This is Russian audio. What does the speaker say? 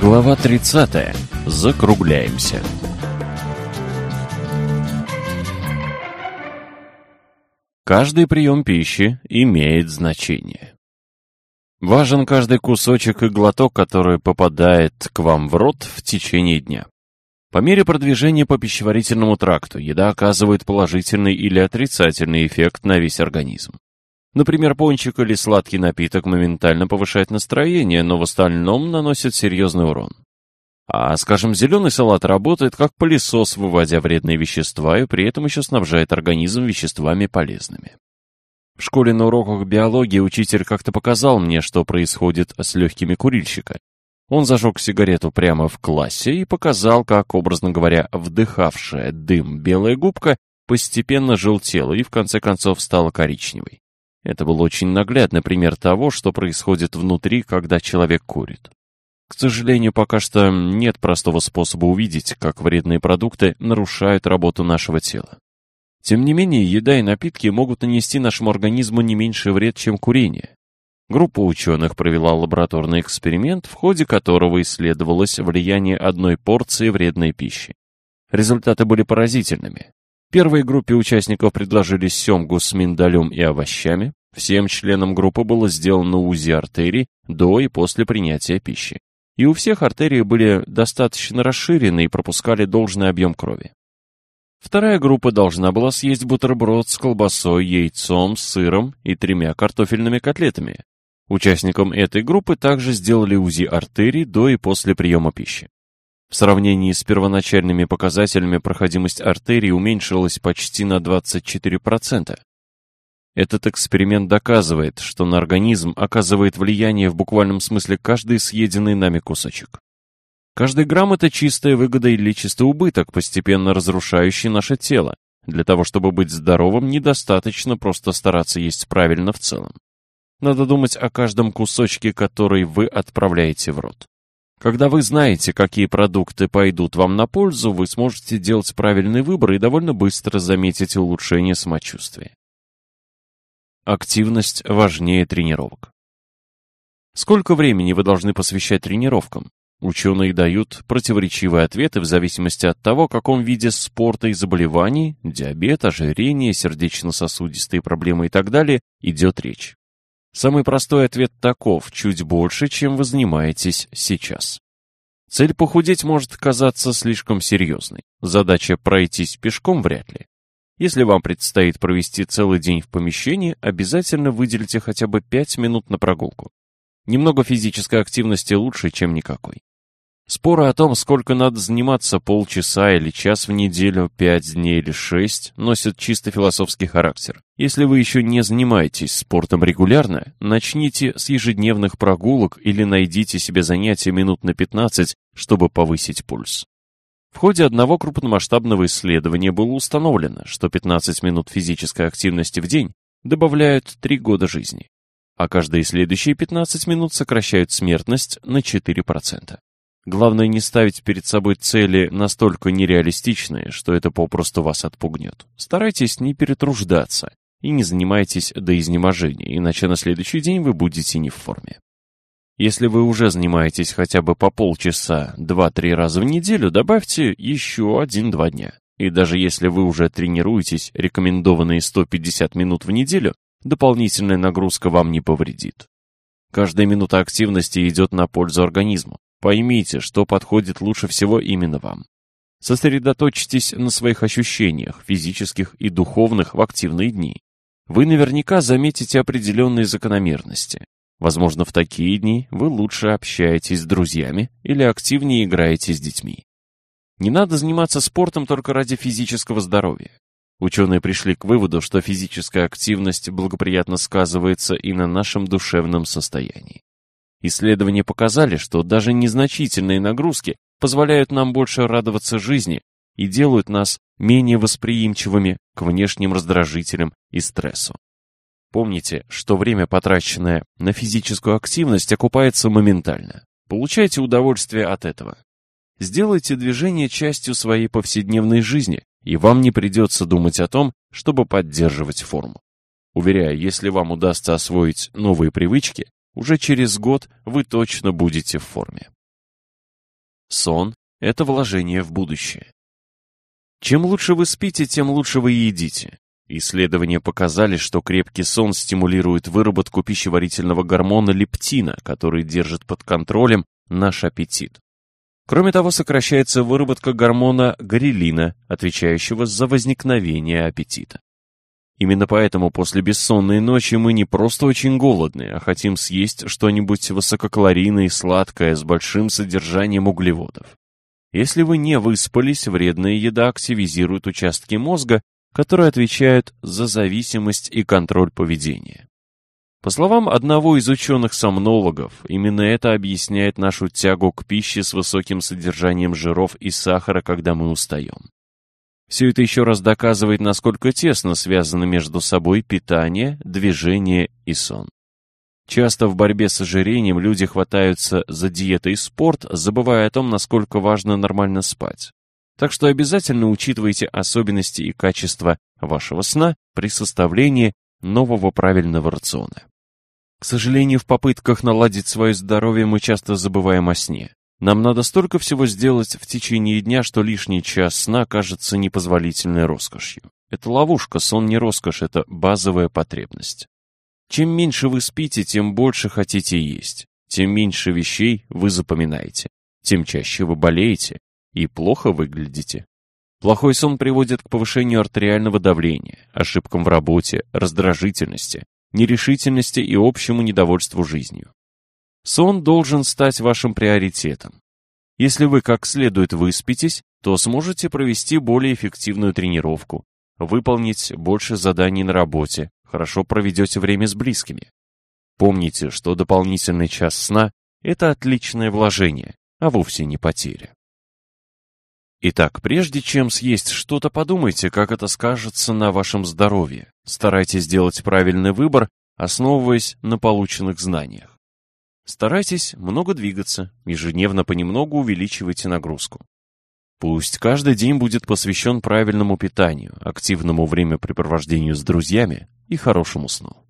Глава 30. Закругляемся. Каждый прием пищи имеет значение. Важен каждый кусочек и глоток, который попадает к вам в рот в течение дня. По мере продвижения по пищеварительному тракту еда оказывает положительный или отрицательный эффект на весь организм. Например, пончик или сладкий напиток моментально повышает настроение, но в остальном наносит серьезный урон. А, скажем, зеленый салат работает как пылесос, выводя вредные вещества и при этом еще снабжает организм веществами полезными. В школе на уроках биологии учитель как-то показал мне, что происходит с легкими курильщика. Он зажег сигарету прямо в классе и показал, как, образно говоря, вдыхавшая дым белая губка постепенно желтела и в конце концов стала коричневой. Это был очень наглядный пример того, что происходит внутри, когда человек курит. К сожалению, пока что нет простого способа увидеть, как вредные продукты нарушают работу нашего тела. Тем не менее, еда и напитки могут нанести нашему организму не меньше вред, чем курение. Группа ученых провела лабораторный эксперимент, в ходе которого исследовалось влияние одной порции вредной пищи. Результаты были поразительными. Первой группе участников предложили семгу с миндалем и овощами. Всем членам группы было сделано УЗИ артерий до и после принятия пищи. И у всех артерии были достаточно расширены и пропускали должный объем крови. Вторая группа должна была съесть бутерброд с колбасой, яйцом, сыром и тремя картофельными котлетами. Участникам этой группы также сделали УЗИ артерий до и после приема пищи. В сравнении с первоначальными показателями проходимость артерий уменьшилась почти на 24%. Этот эксперимент доказывает, что на организм оказывает влияние в буквальном смысле каждый съеденный нами кусочек. Каждый грамм – это чистая выгода или чистый убыток, постепенно разрушающий наше тело. Для того, чтобы быть здоровым, недостаточно просто стараться есть правильно в целом. Надо думать о каждом кусочке, который вы отправляете в рот. Когда вы знаете, какие продукты пойдут вам на пользу, вы сможете делать правильный выбор и довольно быстро заметить улучшение самочувствия. Активность важнее тренировок. Сколько времени вы должны посвящать тренировкам? Ученые дают противоречивые ответы в зависимости от того, о каком виде спорта и заболеваний, диабет, ожирение, сердечно-сосудистые проблемы и так далее, идет речь. Самый простой ответ таков, чуть больше, чем вы занимаетесь сейчас. Цель похудеть может казаться слишком серьезной. Задача пройтись пешком вряд ли. Если вам предстоит провести целый день в помещении, обязательно выделите хотя бы 5 минут на прогулку. Немного физической активности лучше, чем никакой. Споры о том, сколько надо заниматься полчаса или час в неделю, пять дней или шесть, носят чисто философский характер. Если вы еще не занимаетесь спортом регулярно, начните с ежедневных прогулок или найдите себе занятие минут на 15, чтобы повысить пульс. В ходе одного крупномасштабного исследования было установлено, что 15 минут физической активности в день добавляют 3 года жизни, а каждые следующие 15 минут сокращают смертность на 4%. Главное не ставить перед собой цели настолько нереалистичные, что это попросту вас отпугнет. Старайтесь не перетруждаться и не занимайтесь до изнеможения, иначе на следующий день вы будете не в форме. Если вы уже занимаетесь хотя бы по полчаса 2-3 раза в неделю, добавьте еще 1-2 дня. И даже если вы уже тренируетесь рекомендованные 150 минут в неделю, дополнительная нагрузка вам не повредит. Каждая минута активности идет на пользу организму. Поймите, что подходит лучше всего именно вам. Сосредоточьтесь на своих ощущениях, физических и духовных в активные дни. Вы наверняка заметите определенные закономерности. Возможно, в такие дни вы лучше общаетесь с друзьями или активнее играете с детьми. Не надо заниматься спортом только ради физического здоровья. Ученые пришли к выводу, что физическая активность благоприятно сказывается и на нашем душевном состоянии. Исследования показали, что даже незначительные нагрузки позволяют нам больше радоваться жизни и делают нас менее восприимчивыми к внешним раздражителям и стрессу. Помните, что время, потраченное на физическую активность, окупается моментально. Получайте удовольствие от этого. Сделайте движение частью своей повседневной жизни, и вам не придется думать о том, чтобы поддерживать форму. Уверяю, если вам удастся освоить новые привычки, уже через год вы точно будете в форме. Сон – это вложение в будущее. Чем лучше вы спите, тем лучше вы едите. Исследования показали, что крепкий сон стимулирует выработку пищеварительного гормона лептина, который держит под контролем наш аппетит. Кроме того, сокращается выработка гормона грелина, отвечающего за возникновение аппетита. Именно поэтому после бессонной ночи мы не просто очень голодны, а хотим съесть что-нибудь высококалорийное и сладкое с большим содержанием углеводов. Если вы не выспались, вредная еда активизирует участки мозга, которые отвечают за зависимость и контроль поведения. По словам одного из ученых-сомнологов, именно это объясняет нашу тягу к пище с высоким содержанием жиров и сахара, когда мы устаем. Все это еще раз доказывает, насколько тесно связаны между собой питание, движение и сон. Часто в борьбе с ожирением люди хватаются за диетой и спорт, забывая о том, насколько важно нормально спать. Так что обязательно учитывайте особенности и качество вашего сна при составлении нового правильного рациона. К сожалению, в попытках наладить свое здоровье мы часто забываем о сне. Нам надо столько всего сделать в течение дня, что лишний час сна кажется непозволительной роскошью. Это ловушка, сон не роскошь, это базовая потребность. Чем меньше вы спите, тем больше хотите есть. Тем меньше вещей вы запоминаете. Тем чаще вы болеете, и плохо выглядите. Плохой сон приводит к повышению артериального давления, ошибкам в работе, раздражительности, нерешительности и общему недовольству жизнью. Сон должен стать вашим приоритетом. Если вы как следует выспитесь, то сможете провести более эффективную тренировку, выполнить больше заданий на работе, хорошо проведете время с близкими. Помните, что дополнительный час сна – это отличное вложение, а вовсе не потеря. Итак, прежде чем съесть что-то, подумайте, как это скажется на вашем здоровье. Старайтесь сделать правильный выбор, основываясь на полученных знаниях. Старайтесь много двигаться, ежедневно понемногу увеличивайте нагрузку. Пусть каждый день будет посвящен правильному питанию, активному времяпрепровождению с друзьями и хорошему сну.